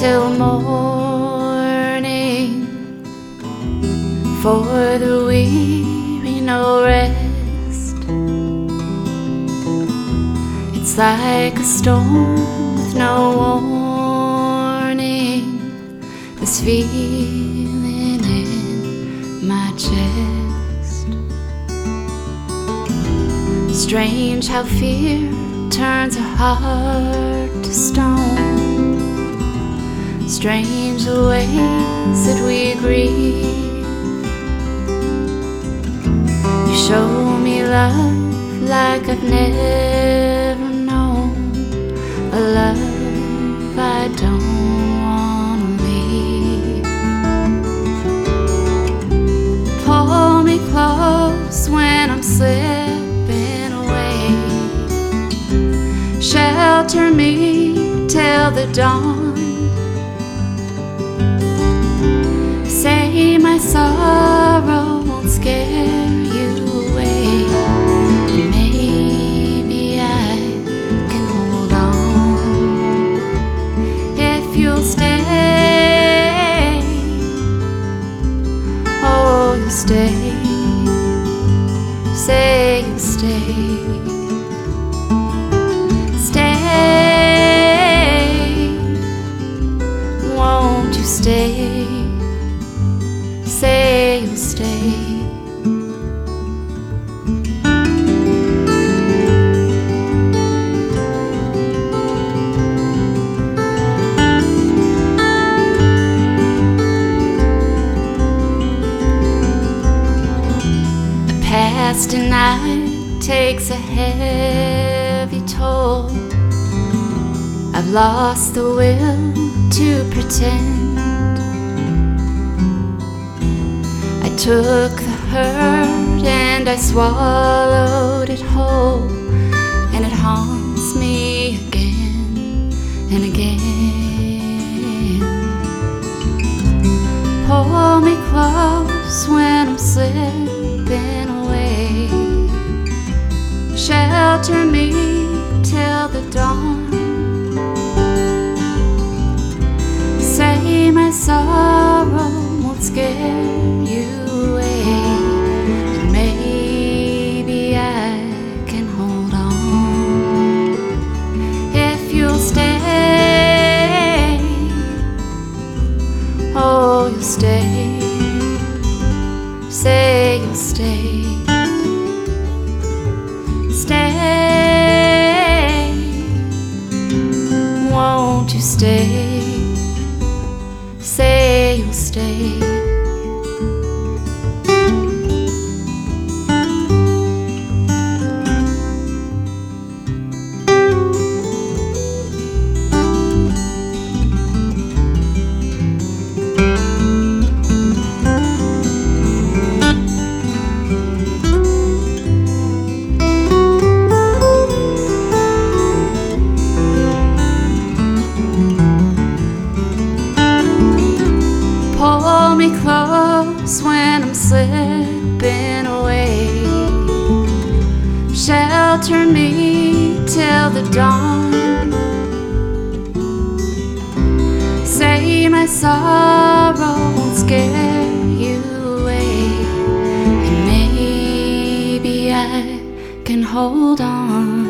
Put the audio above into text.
till morning. For the weary, no rest. It's like a storm with no warning. This feeling in my chest. Strange how fear turns a heart to stone. Strange the ways that we grieve. You show me love like I've never known. A love I don't wanna leave. Pull me close when I'm slipping away. Shelter me till the dawn. Say stay. Stay. Won't you stay? Say you'll stay. Past night takes a heavy toll. I've lost the will to pretend. I took the hurt and I swallowed it whole, sorrow won't scare you away. And maybe I can hold on if you'll stay. Oh, you'll stay. Say you'll stay. Stay. Won't you stay? Say you'll stay. Shelter me till the dawn. Say my sorrow won't scare you away. And maybe I can hold on